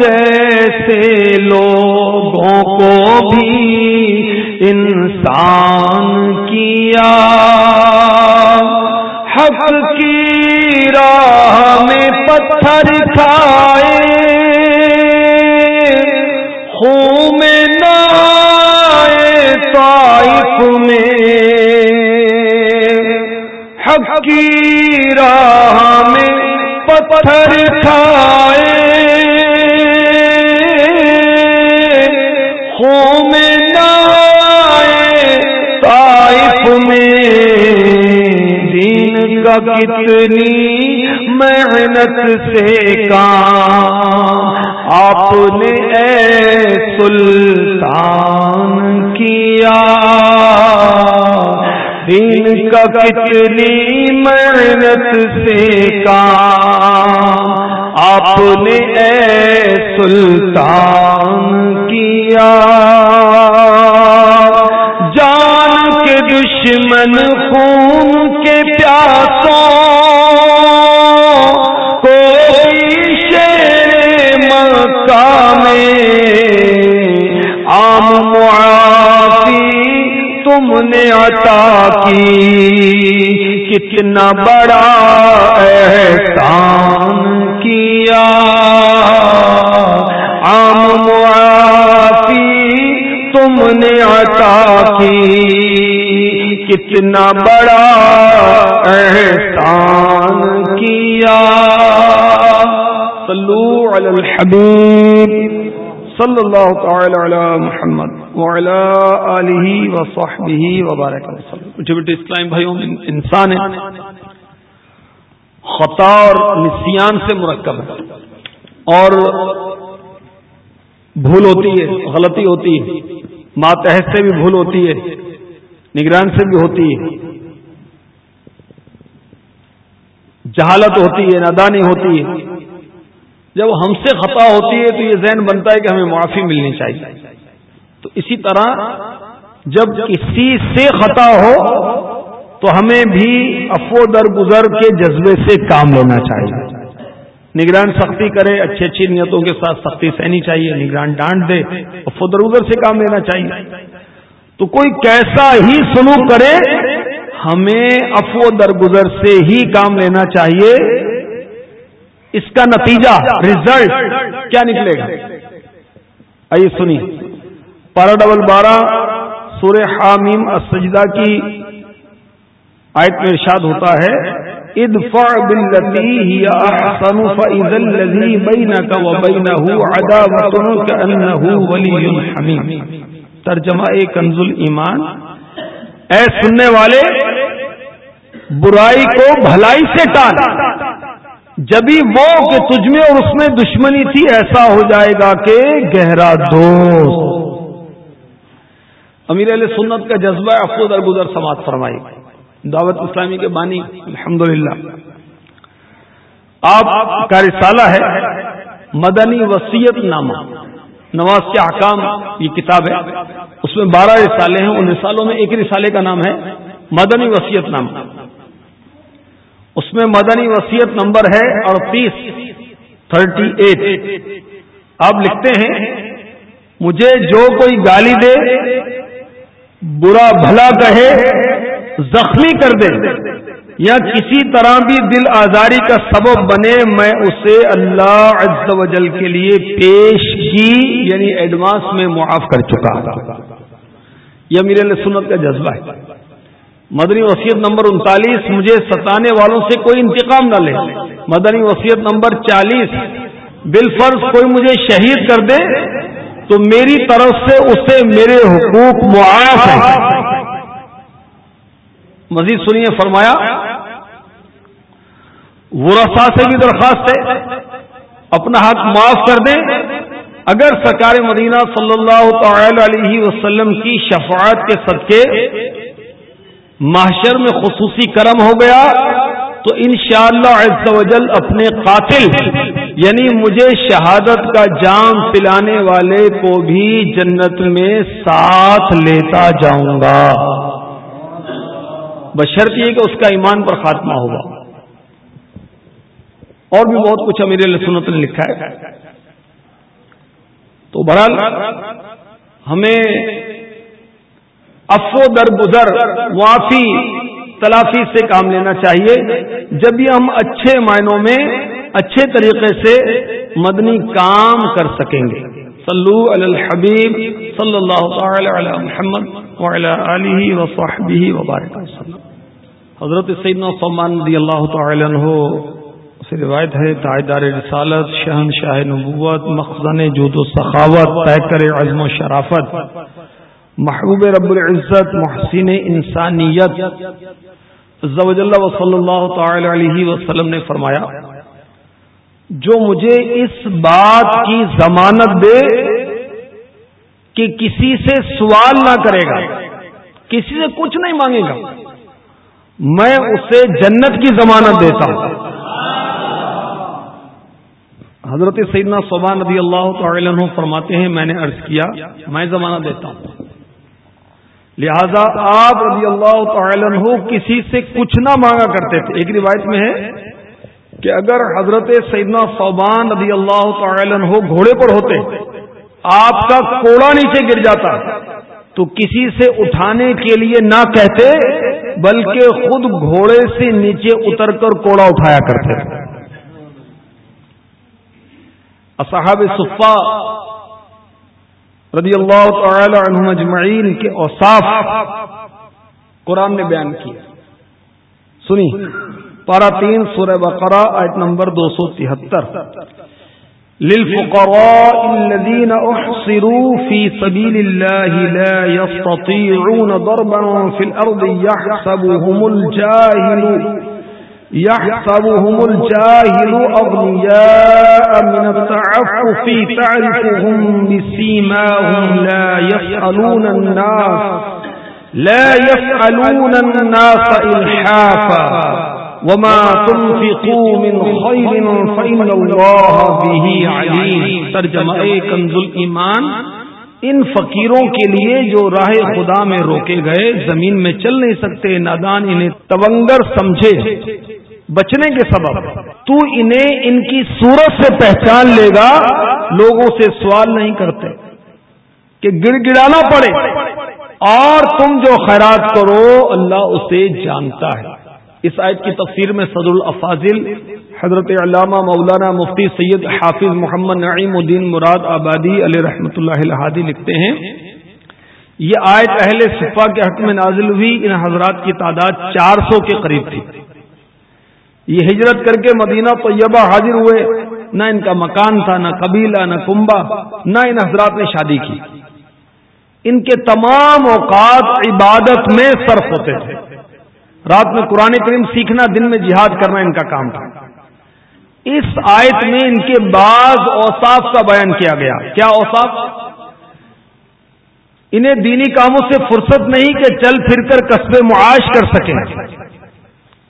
جیسے لوگوں کو بھی انسان کیا۔ حق کی راہ میں پتھر کھائے، خون میں حق کی پتھر کھائے۔ ہوں میں نائے طائف میں۔ دین کا کتنی محنت سے کام۔ آپ نے اے سلطان کیا۔ دین کا کتنی محنت سے کام آپ نے اے سلطان کیا۔ جان کے دشمن خون کے پیاسوں تم نے عطا کی۔ کتنا بڑا احسان کیا۔ عام معافی تم نے عطا کی۔ کتنا بڑا احسان کیا۔ صلو علی الحبیب۔ صلی اللہ تعالی علی محمد وعلی آلہ وصحبہ وبارک وسلم. اسلام بھائیوں انسان ہے۔ خطا اور نسیان سے مرکب ہے۔ اور بھول ہوتی ہے، غلطی ہوتی ہے۔ ماتحت سے بھی بھول ہوتی ہے۔ نگران سے بھی ہوتی ہے۔ جہالت ہوتی ہے، نادانی ہوتی ہے۔ جب ہم سے خطا ہوتی ہے تو یہ ذہن بنتا ہے کہ ہمیں معافی ملنی چاہیے۔ تو اسی طرح جب کسی سے خطا ہو تو ہمیں بھی افو در گزر کے جذبے سے کام لینا چاہیے۔ نگران سختی کرے، اچھی اچھی نیتوں کے ساتھ سختی سہنی چاہیے، نگران ڈانٹ دے افو در گزر سے کام لینا چاہیے۔ تو کوئی کیسا ہی سلوک کرے، ہمیں افو درگزر سے ہی کام لینا چاہیے۔ اس کا نتیجہ ریزلٹ کیا نکلے گا؟ آئیے سنی پارا ڈبل بارہ سورہ حامیم السجدہ کی آیت میں ارشاد ہوتا ہے، ادفع باللتی ہی احسن فاذا الذي بينك وبينه عداوه كانه ولي حميم ترجمہ کنز ایمان۔ اے سننے والے، برائی کو بھلائی سے ٹال۔ جبھی وہ کہ تجھ میں اور اس میں دشمنی تھی، ایسا ہو جائے گا کہ گہرا دوست۔ امیر علیہ سنت کا جذبہ افود ارگزر سماعت فرمائی۔ دعوت اسلامی کے بانی الحمد آپ کا رسالہ ہے، مدنی وسیعت نامہ۔ نواز کے حکام یہ کتاب ہے۔ اس میں بارہ رسالے ہیں۔ ان رسالوں میں ایک رسالے کا نام ہے، مدنی وسیعت نامہ۔ اس میں مدنی وسیعت نمبر ہے اڑتیس، تھرٹی ایٹ۔ آپ لکھتے ہیں، مجھے جو کوئی گالی دے، برا بھلا کہے، زخمی کر دے، یا کسی طرح بھی دل آزاری کا سبب بنے، میں اسے اللہ عز و جل کے لیے پیش کی یعنی ایڈوانس میں معاف کر چکا۔ یہ میرے سنت کا جذبہ ہے۔ مدنی وصیت نمبر انتالیس، مجھے ستانے والوں سے کوئی انتقام نہ لے۔ مدنی وصیت نمبر چالیس بال فرض کوئی مجھے شہید کر دے، تو میری طرف سے اسے میرے حقوق معاف ہیں۔ مزید سنیے فرمایا ورسا سے بھی درخواست ہے، اپنا حق معاف کر دیں۔ اگر سرکار مدینہ صلی اللہ تعالی علیہ وسلم کی شفاعت کے صدقے محشر میں خصوصی کرم ہو گیا تو انشاءاللہ شاء اللہ اپنے قاتل یعنی مجھے شہادت کا جام پلانے والے کو بھی جنت میں ساتھ لیتا جاؤں گا۔ بشرط یہ کہ اس کا ایمان پر خاتمہ ہوگا اور بھی بہت کچھ امیر سنت نے لکھا ہے۔ تو بہرحال ہمیں افو در گزر، وافی، تلافی سے کام لینا چاہیے۔ جب یہ ہم اچھے معنوں میں، اچھے طریقے سے مدنی کام کر سکیں گے۔ صلو علی الحبیب صلی اللہ تعالی علی محمد وعلی آلہ وصحبہ وبارک وسلم۔ حضرت سیدنا صمان رضی اللہ تعالی عنہ سے روایت ہے، تاجدار رسالت شہن شاہ نبوت، مخزن جود و سخاوت، پیکر عزم و شرافت۔ محبوب رب العزت، محسن انسانیت۔ صلی اللہ تعالی علیہ وسلم نے فرمایا، جو مجھے اس بات کی ضمانت دے کہ کسی سے سوال نہ کرے گا، کسی سے کچھ نہیں مانگے گا، میں اسے جنت کی ضمانت دیتا ہوں۔ حضرت سیدنا صوبان رضی اللہ تعالی عنہ فرماتے ہیں، میں نے عرض کیا، میں ضمانت دیتا ہوں۔ لہذا آپ رضی اللہ تعالی عنہ کسی سے کچھ نہ مانگا کرتے تھے۔ ایک روایت میں ہے کہ اگر حضرت سیدنا صوبان رضی اللہ تعالی عنہ گھوڑے پر ہوتے، آپ کا کوڑا نیچے گر جاتا، تو کسی سے اٹھانے کے لیے نہ کہتے، بلکہ خود گھوڑے سے نیچے اتر کر کوڑا اٹھایا کرتے۔ اصحاب صفا رضی اللہ تعالی عنہ مجمعین کے اوصاف قرآن نے بیان کیا۔ سنی۔ پارا تین سورہ بقرہ آیت نمبر دو سو تہتر۔ للفقراء الذين احصروا في سبيل الله لا يستطيعون ضربا في الارض يحسبهم الجاهل يحسبهم الجاهل أغنياء من التعفف تعرفهم بسيماهم لا يسألون الناس، لا يسألون الناس إلحافا، وما تنفقوا من خير فإن الله به عليم۔ ترجمة اے کنز الایمان، ان فقیروں کے لیے جو راہ خدا میں روکے گئے، زمین میں چل نہیں سکتے، نادان انہیں تونگر سمجھے۔ بچنے کے سبب۔ تو انہیں ان کی صورت سے پہچان لے گا، لوگوں سے سوال نہیں کرتے کہ گڑ گڑانا پڑے۔ اور تم جو خیرات کرو، اللہ اسے جانتا ہے۔ اس آیت کی تفسیر میں صدر الافاظل حضرت علامہ مولانا مفتی سید حافظ محمد نعیم الدین مراد آبادی علیہ رحمۃ اللہ الحادی لکھتے ہیں، یہ آیت اہل صفا کے حق میں نازل ہوئی۔ ان حضرات کی تعداد چار سو کے قریب تھی۔ یہ ہجرت کر کے مدینہ طیبہ حاضر ہوئے۔ نہ ان کا مکان تھا، نہ قبیلہ، نہ کنبا نہ ان حضرات نے شادی کی۔ ان کے تمام اوقات عبادت میں صرف ہوتے تھے۔ رات میں قرآن کریم سیکھنا، دن میں جہاد کرنا ان کا کام تھا۔ اس آیت میں ان کے بعض اوساف کا بیان کیا گیا۔ کیا اوساف انہیں دینی کاموں سے فرصت نہیں کہ چل پھر کر قصبے معاش کر سکیں۔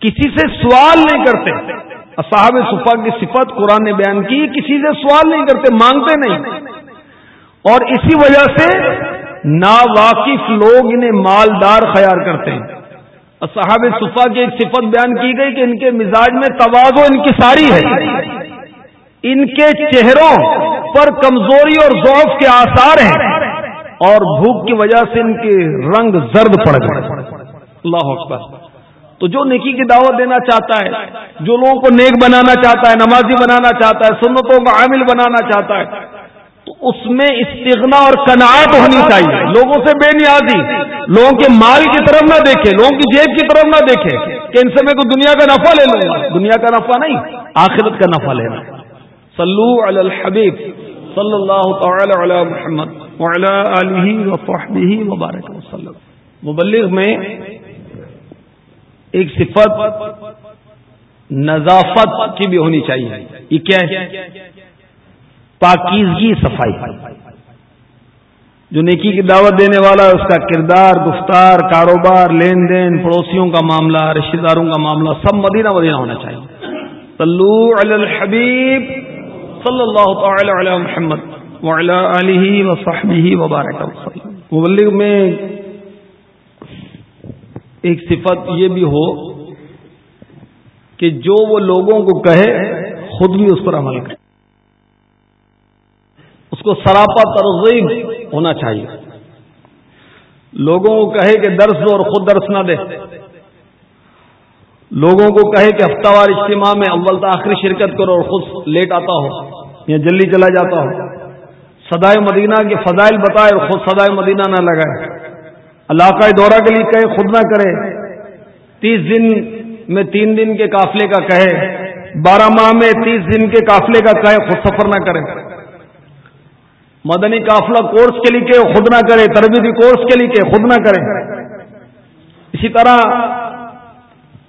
کسی سے سوال نہیں کرتے۔ صاحب صفا کی صفت قرآن نے بیان کی، کسی سے سوال نہیں کرتے، مانگتے نہیں۔ اور اسی وجہ سے نا واقف لوگ انہیں مالدار خیال کرتے ہیں۔ صاحب صفا کی ایک صفت بیان کی گئی کہ ان کے مزاج میں توازو ان کی ساری ہے۔ ان کے چہروں پر کمزوری اور ذوف کے آثار ہیں۔ اور بھوک کی وجہ سے ان کے رنگ زرد پڑ گئے۔ اللہ اکبر۔ تو جو نیکی کی دعوت دینا چاہتا ہے، جو لوگوں کو نیک بنانا چاہتا ہے، نمازی بنانا چاہتا ہے، سنتوں کا عامل بنانا چاہتا ہے، تو اس میں استغنا اور کناٹ ہونی چاہیے۔ لوگوں سے بے نیازی۔ لوگوں کے مال کی طرف نہ دیکھے، لوگوں کی جیب کی طرف نہ دیکھے کہ ان سے میں کو دنیا کا نفع لے لوں۔ دنیا کا نفع نہیں، آخرت کا نفع لینا صلو علی الحبیب صلی اللہ تعالی علی محمد وبارک وسلم۔ مبلغ میں ایک صفت نظافت کی بھی ہونی چاہیے۔ یہ کیا ہے؟ پاکیزگی صفائی۔ جو نیکی کی دعوت دینے والا ہے، اس کا کردار، گفتار، کاروبار، لین دین، پڑوسیوں کا معاملہ رشتے داروں کا معاملہ، سب مدینہ مدینہ ہونا چاہیے۔ صلو علی الحبیب صلی اللہ تعالی علی محمد وعلی وبارک مبلغ میں ایک صفت یہ بھی ہو کہ جو وہ لوگوں کو کہے، خود بھی اس پر عمل کرے۔ اس کو سراپا ترغیب ہونا چاہیے۔ لوگوں کو کہے کہ درس دو اور خود درس نہ دے۔ لوگوں کو کہے کہ ہفتہ وار اجتماع میں اول تاخری شرکت کرو اور خود لیٹ آتا ہو یا جلدی چلا جاتا ہو۔ سدائے مدینہ کے فضائل بتائے اور خود سدائے مدینہ نہ لگائے۔ علاقہ دورہ کے لیے کہے، خود نہ کرے۔ تیس دن میں تین دن کے قافلے کا کہے۔ بارہ ماہ میں تیس دن کے قافلے کا کہے، خود سفر نہ کرے۔ مدنی قافلہ کورس کے لیے کہ خود نہ کرے۔ تربیتی کورس کے لیے کہ خود نہ کرے۔ اسی طرح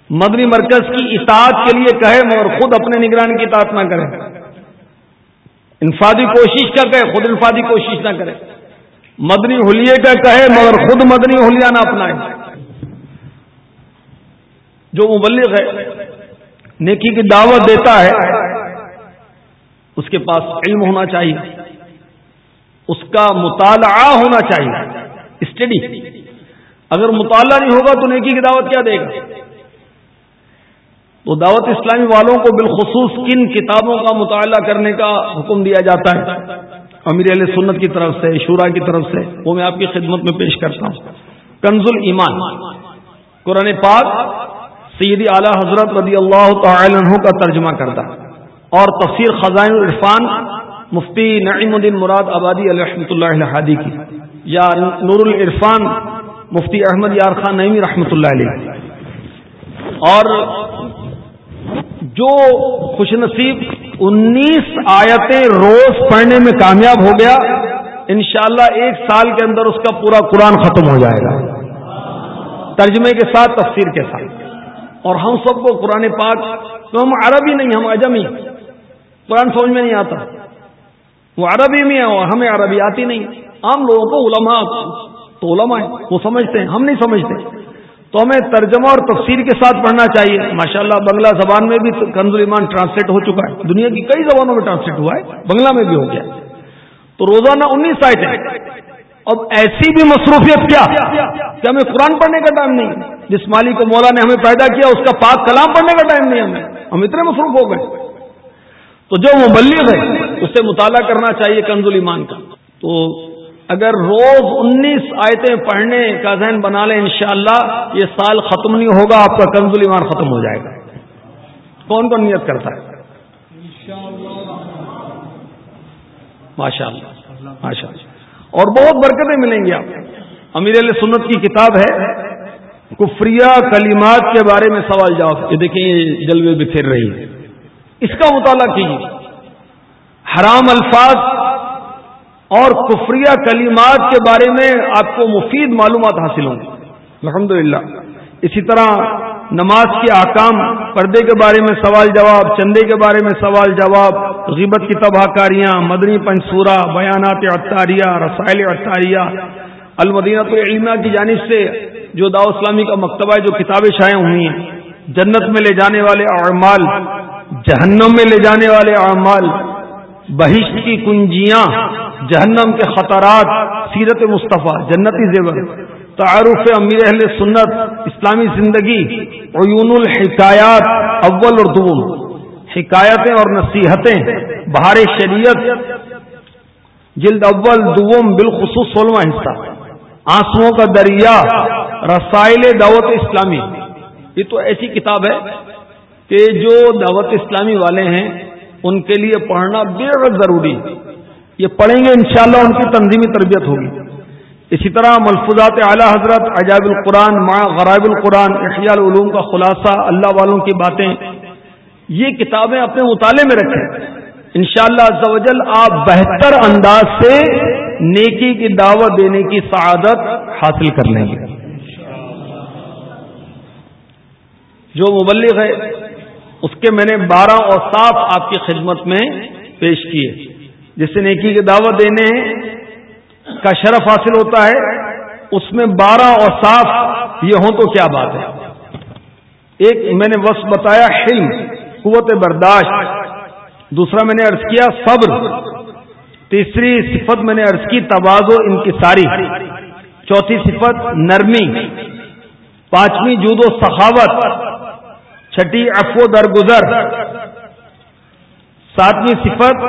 مدنی مرکز کی اطاعت کے لیے کہے، مگر خود اپنے نگرانی کی اطاعت نہ کرے۔ انفادی کوشش کا کہے، خود انفادی کوشش نہ کرے۔ مدنی ہولیے کا کہے مگر خود مدنی ہولیا نہ اپنائے۔ جو مبلغ ہے، نیکی کی دعوت دیتا ہے، اس کے پاس علم ہونا چاہیے۔ اس کا مطالعہ ہونا چاہیے۔ اسٹڈی اگر مطالعہ نہیں ہوگا تو نیکی کی دعوت کیا دے گا؟ تو دعوت اسلامی والوں کو بالخصوص کن کتابوں کا مطالعہ کرنے کا حکم دیا جاتا ہے۔ امیر علیہ سنت کی طرف سے، شورا کی طرف سے، وہ میں آپ کی خدمت میں پیش کرتا ہوں۔ کنز ایمان قرآن پاک سیدی اعلی حضرت رضی اللہ تعالی عنہ کا ترجمہ کرتا اور تفسیر خزائن الرفان مفتی نعیم الدین مراد آبادی رحمۃ اللہ الحادی کی۔ یا نور العرفان مفتی احمد یار خان نعیمی رحمۃ اللہ علیہ۔ اور جو خوش نصیب انیس آیتیں روز پڑھنے میں کامیاب ہو گیا، انشاءاللہ ایک سال کے اندر اس کا پورا قرآن ختم ہو جائے گا۔ ترجمے کے ساتھ، تفسیر کے ساتھ۔ اور ہم سب کو قرآن پاک تو ہم عربی نہیں، ہم اجمی قرآن سمجھ میں نہیں آتا۔ وہ عربی میں ہے اور ہمیں عربی آتی نہیں۔ عام لوگوں کو علماء، تو علماء ہے وہ سمجھتے ہیں، ہم نہیں سمجھتے۔ تو ہمیں ترجمہ اور تفسیر کے ساتھ پڑھنا چاہیے۔ ماشاءاللہ، بنگلہ زبان میں بھی کنز ایمان ٹرانسلیٹ ہو چکا ہے۔ دنیا کی کئی زبانوں میں ٹرانسلیٹ ہوا ہے، بنگلہ میں بھی ہو گیا۔ تو روزانہ انیس آئے تھے اب ایسی بھی مصروفیت کیا کہ ہمیں قرآن پڑھنے کا ٹائم نہیں، جس مالی کو مولا نے ہمیں پیدا کیا، اس کا پاک کلام پڑھنے کا ٹائم نہیں ہمیں۔ ہم اتنے مصروف ہو گئے۔ تو جو مبلغ ہے اسے مطالعہ کرنا چاہیے کنز ایمان کا۔ تو اگر روز انیس آیتیں پڑھنے کا ذہن بنا لیں انشاءاللہ، یہ سال ختم نہیں ہوگا، آپ کا کنز ایمان ختم ہو جائے گا۔ کون کون نیت کرتا ہے؟ ماشاء اللہ ماشاء اللہ اور بہت برکتیں ملیں گی آپ امیر علیہ سنت کی کتاب ہے، کفریہ کلیمات کے بارے میں سوال جواب۔ یہ دیکھیں، یہ جلوے بکھیر رہی ہے۔ اس کا مطالعہ کیجیے حرام الفاظ اور کفریہ کلیمات کے بارے میں آپ کو مفید معلومات حاصل ہوں گی۔ الحمد اسی طرح نماز کے احکام، پردے کے بارے میں سوال جواب، چندے کے بارے میں سوال جواب، غیبت کی تباہ کاریاں، مدنی پنصورہ، بیانات اطاریہ رسائل اطاریہ المدینہ علمیہ کی جانب سے جو داؤ اسلامی کا مکتبہ ہے، جو کتابیں شائع ہوئی ہیں، جنت میں لے جانے والے اعمال، جہنم میں لے جانے والے اعمال، بہشت کی کنجیاں جہنم کے خطرات، سیرت مصطفیٰ، جنتی زیور، تعارف امیر اہل سنت، اسلامی زندگی، عیون الحکایات، اول اور دوم۔ حکایتیں اور نصیحتیں، بہار شریعت، جلد اول، دوم، بالخصوص سولہواں حصہ۔ آنسو کا دریا، رسائل دعوت اسلامی۔ یہ تو ایسی کتاب ہے کہ جو دعوت اسلامی والے ہیں، ان کے لیے پڑھنا بے حد ضروری۔ یہ پڑھیں گے انشاءاللہ ان کی تنظیمی تربیت ہوگی۔ اسی طرح ملفوظات اعلی حضرت عجاب القرآن ماں غرائب القرآن، احیاء العلوم کا خلاصہ، اللہ والوں کی باتیں، یہ کتابیں اپنے مطالعے میں رکھیں۔ انشاءاللہ شاء اللہ آپ بہتر انداز سے نیکی کی دعوت دینے کی سعادت حاصل کر لیں گے۔ جو مبلغ ہے، اس کے میں نے بارہ اور صاف آپ کی خدمت میں پیش کیے۔ جس سے نیکی کی دعوت دینے کا شرف حاصل ہوتا ہے، اس میں بارہ اور صاف یہ ہوں تو کیا بات ہے؟ ایک میں نے وصف بتایا، حلم، قوت برداشت۔ دوسرا میں نے ارض کیا، صبر۔ تیسری صفت میں نے ارض کی، توازو، انکساری۔ چوتھی صفت، نرمی۔ پانچویں، جود و سخاوت۔ چھٹی افو درگزر۔ ساتویں صفت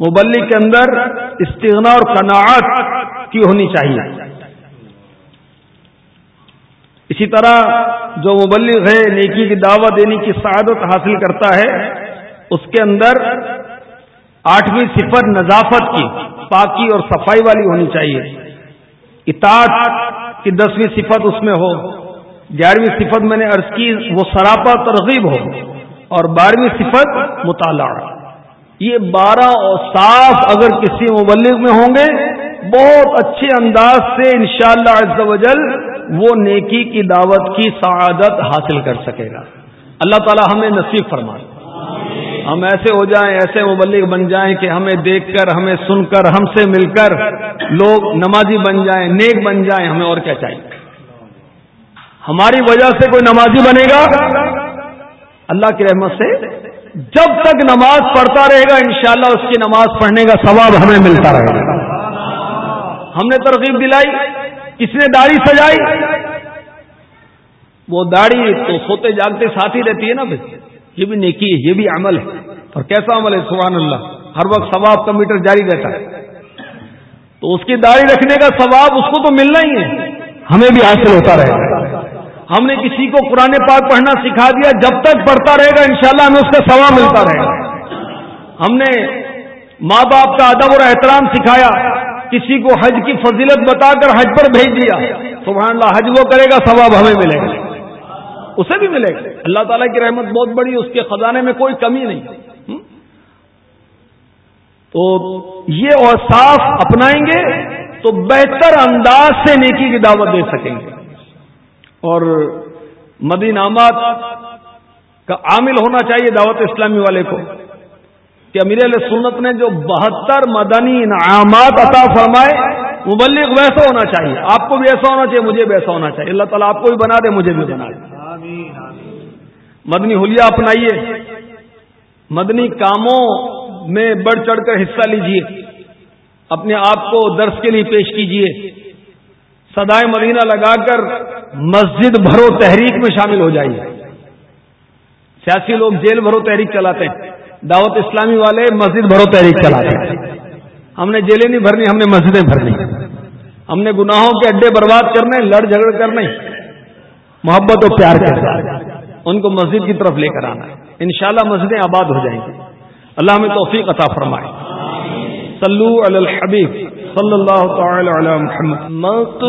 مبلغ کے اندر استغنا اور قناعت کی ہونی چاہیے۔ اسی طرح جو مبلغ ہے، نیکی کی دعوت دینے کی سعادت حاصل کرتا ہے، اس کے اندر آٹھویں صفت نظافت کی، پاکی اور صفائی والی ہونی چاہیے۔ اطاعت کی دسویں صفت اس میں ہو، گیارہویں صفت میں نے عرض کی، وہ سراپا ترغیب ہو اور بارہویں صفت مطالعہ۔ یہ بارہ اور صاف اگر کسی مبلغ میں ہوں گے، بہت اچھے انداز سے انشاءاللہ شاء اللہ وہ نیکی کی دعوت کی سعادت حاصل کر سکے گا۔ اللہ تعالی ہمیں نصیب فرمائے۔ ہم ایسے ہو جائیں، ایسے مبلغ بن جائیں کہ ہمیں دیکھ کر، ہمیں سن کر، ہم سے مل کر لوگ نمازی بن جائیں، نیک بن جائیں، ہمیں اور کیا چاہیے؟ ہماری وجہ سے کوئی نمازی بنے گا؟ اللہ کی رحمت سے جب تک نماز پڑھتا رہے گا، انشاءاللہ اس کی نماز پڑھنے کا ثواب ہمیں ملتا رہے گا۔ ہم نے ترغیب دلائی، کس نے داڑھی سجائی؟ وہ داڑھی تو سوتے جاگتے ساتھ ہی رہتی ہے نا بھائی۔ یہ بھی نیکی ہے، یہ بھی عمل ہے۔ اور کیسا عمل ہے؟ سبحان اللہ ہر وقت ثواب کا میٹر جاری رہتا ہے۔ تو اس کی داڑھی رکھنے کا ثواب اس کو تو ملنا ہی ہے۔ ہمیں بھی حاصل ہوتا رہے گا۔ ہم نے کسی کو قرآن پاک پڑھنا سکھا دیا، جب تک پڑھتا رہے گا، انشاءاللہ ہمیں اس کا ثواب ملتا رہے گا۔ ہم نے ماں باپ کا ادب اور احترام سکھایا، کسی کو حج کی فضیلت بتا کر حج پر بھیج دیا۔ سبحان اللہ، حج وہ کرے گا، ثواب ہمیں ملے گا۔ اسے بھی ملے گا۔ اللہ تعالیٰ کی رحمت بہت بڑی، اس کے خزانے میں کوئی کمی نہیں۔ تو یہ اور صاف اپنائیں گے، تو بہتر انداز سے نیکی کی دعوت دے سکیں گے۔ اور مدینامات کا عامل ہونا چاہیے دعوت اسلامی والے کو کہ امیر علیہ سنت نے جو بہتر مدنی انعامات عطا فرمائے، مبلغ ویسا ہونا چاہیے۔ آپ کو بھی ایسا ہونا چاہیے، مجھے بھی ایسا ہونا چاہیے۔ اللہ تعالیٰ آپ کو بھی بنا دے، مجھے بھی بنا دے۔ مدنی حلیہ اپنائیے۔ مدنی کاموں میں بڑھ چڑھ کر حصہ لیجیے۔ اپنے آپ کو درس کے لیے پیش کیجیے۔ سدائے مدینہ لگا کر مسجد بھرو تحریک میں شامل ہو جائیے۔ سیاسی لوگ جیل بھرو تحریک چلاتے ہیں۔ دعوت اسلامی والے مسجد بھرو تحریک چلاتے ہیں۔ ہم نے جیلیں نہیں بھرنی، ہم نے مسجدیں بھرنی۔ ہم نے گناہوں کے اڈے برباد کرنے، لڑ جھگڑ کرنے، محبت و پیار کرنا ان کو مسجد کی طرف لے کر آنا ہے۔ انشاءاللہ مسجدیں آباد ہو جائیں گی۔ اللہ ہمیں توفیق عطا فرمائے۔ صلو علی الحبیب صلی اللہ تعالی علی محمد۔